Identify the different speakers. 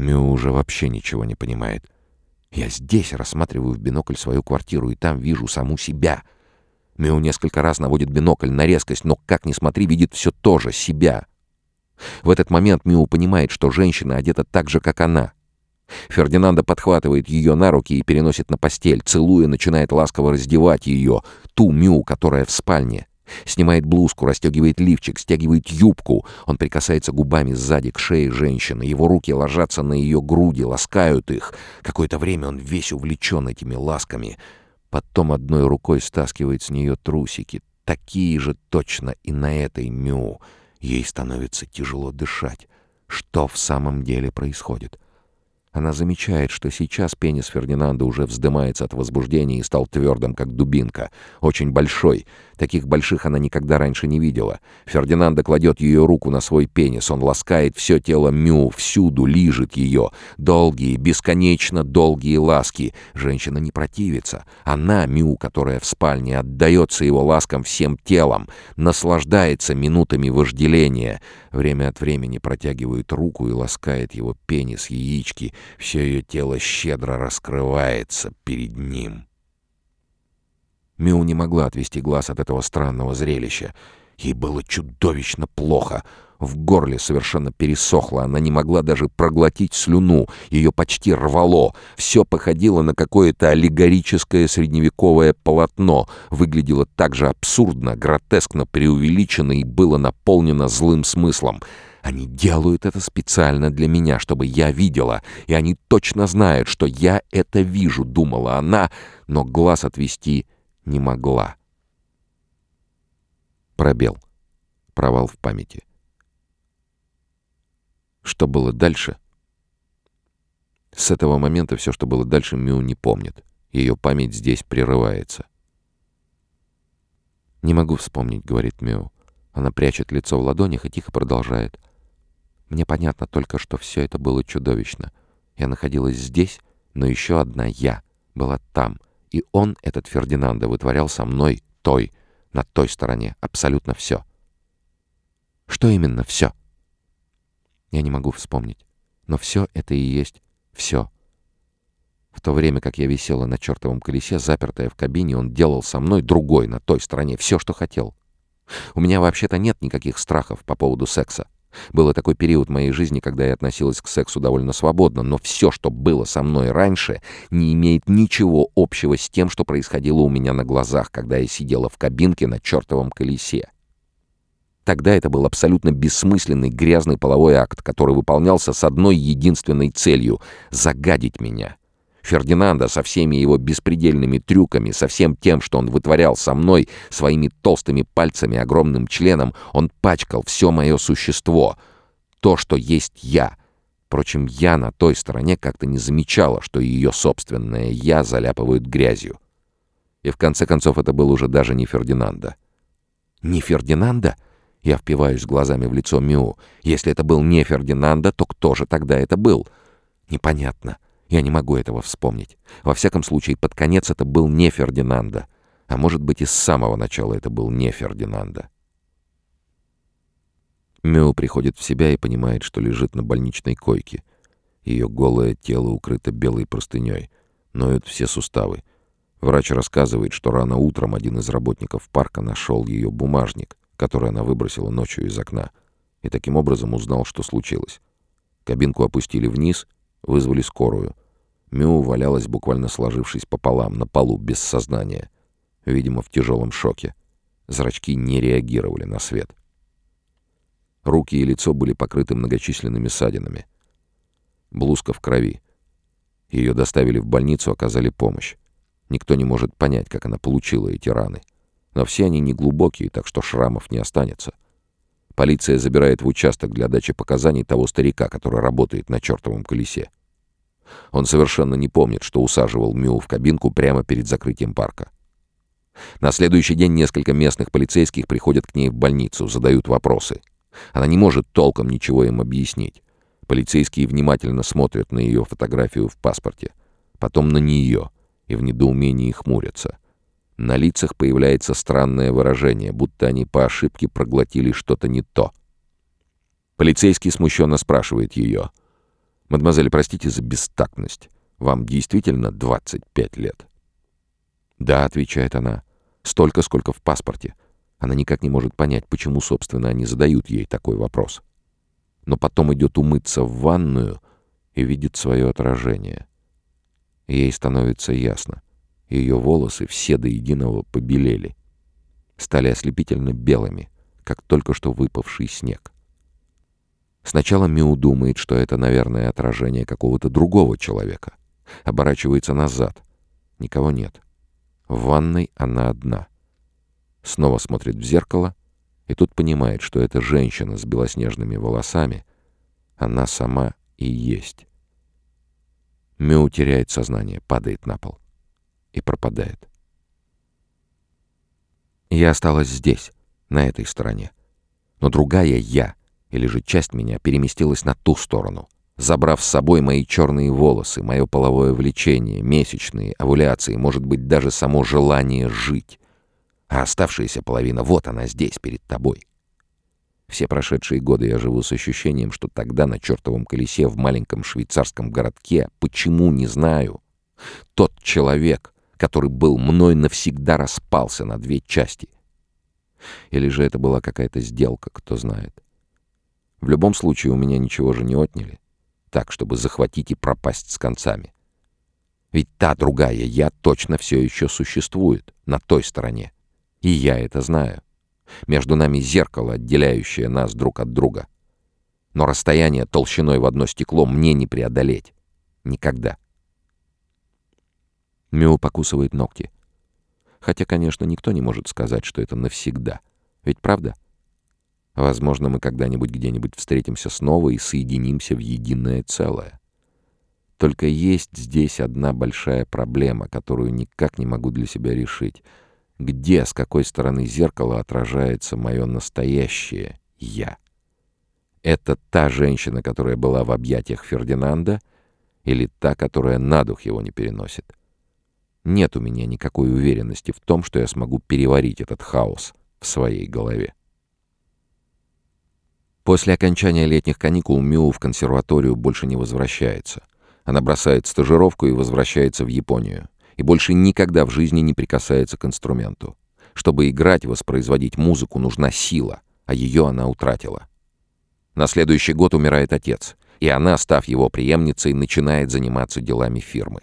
Speaker 1: Мю уже вообще ничего не понимает. Я здесь рассматриваю в бинокль свою квартиру, и там вижу саму себя. Мю несколько раз наводит бинокль на резкость, но, как ни смотри, видит все то же, себя. В этот момент Мю понимает, что женщина одета так же, как она. Фердинанда подхватывает ее на руки и переносит на постель, целуя, начинает ласково раздевать ее, ту Мю, которая в спальне. Снимает блузку, расстегивает лифчик, стягивает юбку. Он прикасается губами сзади к шее женщины. Его руки ложатся на ее груди, ласкают их. Какое-то время он весь увлечен этими ласками. Потом одной рукой стаскивает с нее трусики. Такие же точно и на этой Мю. Ей становится тяжело дышать. Что в самом деле происходит? Она замечает, что сейчас пенис Фердинанда уже вздымается от возбуждения и стал твердым, как дубинка. Очень большой. Таких больших она никогда раньше не видела. Фердинанда кладет ее руку на свой пенис. Он ласкает все тело Мю, всюду лижет ее. Долгие, бесконечно долгие ласки. Женщина не противится. Она, Мю, которая в спальне, отдается его ласкам всем телом. Наслаждается минутами вожделения. Время от времени протягивает руку и ласкает его пенис, яички. Все ее тело щедро раскрывается перед ним. Миу не могла отвести глаз от этого странного зрелища. Ей было чудовищно плохо. В горле совершенно пересохло, она не могла даже проглотить слюну, ее почти рвало. Все походило на какое-то аллегорическое средневековое полотно, выглядело так же абсурдно, гротескно преувеличено и было наполнено злым смыслом. Они делают это специально для меня, чтобы я видела, и они точно знают, что я это вижу, думала она, но глаз отвести не могла. Пробел. Провал в памяти. Что было дальше? С этого момента все, что было дальше, Мю не помнит. Ее память здесь прерывается. «Не могу вспомнить», — говорит Мю. Она прячет лицо в ладонях и тихо продолжает. «Мне понятно только, что все это было чудовищно. Я находилась здесь, но еще одна я была там, и он, этот Фердинанда, вытворял со мной той, на той стороне, абсолютно все». «Что именно все?» Я не могу вспомнить. Но все это и есть все. В то время, как я висела на чертовом колесе, запертая в кабине, он делал со мной другой на той стороне все, что хотел. У меня вообще-то нет никаких страхов по поводу секса. Был такой период моей жизни, когда я относилась к сексу довольно свободно, но все, что было со мной раньше, не имеет ничего общего с тем, что происходило у меня на глазах, когда я сидела в кабинке на чертовом колесе. Тогда это был абсолютно бессмысленный грязный половой акт, который выполнялся с одной единственной целью — загадить меня. Фердинанда со всеми его беспредельными трюками, со всем тем, что он вытворял со мной, своими толстыми пальцами, огромным членом, он пачкал все мое существо. То, что есть я. Впрочем, я на той стороне как-то не замечала, что ее собственное «я» заляпывают грязью. И в конце концов это был уже даже не Фердинанда. «Не Фердинанда?» Я впиваюсь глазами в лицо Мю. Если это был не Фердинанда, то кто же тогда это был? Непонятно. Я не могу этого вспомнить. Во всяком случае, под конец это был не Фердинанда. А может быть, и с самого начала это был не Фердинанда. Мю приходит в себя и понимает, что лежит на больничной койке. Ее голое тело укрыто белой простыней. Ноют все суставы. Врач рассказывает, что рано утром один из работников парка нашел ее бумажник который она выбросила ночью из окна, и таким образом узнал, что случилось. Кабинку опустили вниз, вызвали скорую. Мю валялась, буквально сложившись пополам, на полу, без сознания. Видимо, в тяжелом шоке. Зрачки не реагировали на свет. Руки и лицо были покрыты многочисленными ссадинами. Блузка в крови. Ее доставили в больницу, оказали помощь. Никто не может понять, как она получила эти раны. Но все они не глубокие, так что шрамов не останется. Полиция забирает в участок для дачи показаний того старика, который работает на чертовом колесе. Он совершенно не помнит, что усаживал Мю в кабинку прямо перед закрытием парка. На следующий день несколько местных полицейских приходят к ней в больницу, задают вопросы. Она не может толком ничего им объяснить. Полицейские внимательно смотрят на ее фотографию в паспорте, потом на нее и в недоумении хмурятся. На лицах появляется странное выражение, будто они по ошибке проглотили что-то не то. Полицейский смущенно спрашивает ее. «Мадемуазель, простите за бестактность. Вам действительно 25 лет?» «Да», — отвечает она, — «столько, сколько в паспорте». Она никак не может понять, почему, собственно, они задают ей такой вопрос. Но потом идет умыться в ванную и видит свое отражение. Ей становится ясно. Ее волосы все до единого побелели. Стали ослепительно белыми, как только что выпавший снег. Сначала Миу думает, что это, наверное, отражение какого-то другого человека. Оборачивается назад. Никого нет. В ванной она одна. Снова смотрит в зеркало и тут понимает, что эта женщина с белоснежными волосами, она сама и есть. Мю теряет сознание, падает на пол и пропадает. Я осталась здесь, на этой стороне. Но другая я, или же часть меня, переместилась на ту сторону, забрав с собой мои черные волосы, мое половое влечение, месячные, овуляции, может быть, даже само желание жить. А оставшаяся половина, вот она здесь, перед тобой. Все прошедшие годы я живу с ощущением, что тогда на чертовом колесе в маленьком швейцарском городке, почему, не знаю, тот человек, который был мной, навсегда распался на две части. Или же это была какая-то сделка, кто знает. В любом случае у меня ничего же не отняли, так, чтобы захватить и пропасть с концами. Ведь та другая я точно все еще существует на той стороне. И я это знаю. Между нами зеркало, отделяющее нас друг от друга. Но расстояние толщиной в одно стекло мне не преодолеть. Никогда. Мю покусывает ногти. Хотя, конечно, никто не может сказать, что это навсегда. Ведь правда? Возможно, мы когда-нибудь где-нибудь встретимся снова и соединимся в единое целое. Только есть здесь одна большая проблема, которую никак не могу для себя решить — где, с какой стороны зеркала отражается мое настоящее «я». Это та женщина, которая была в объятиях Фердинанда, или та, которая на дух его не переносит? Нет у меня никакой уверенности в том, что я смогу переварить этот хаос в своей голове. После окончания летних каникул Мю в консерваторию больше не возвращается. Она бросает стажировку и возвращается в Японию и больше никогда в жизни не прикасается к инструменту. Чтобы играть воспроизводить музыку, нужна сила, а ее она утратила. На следующий год умирает отец, и она, став его преемницей, начинает заниматься делами фирмы.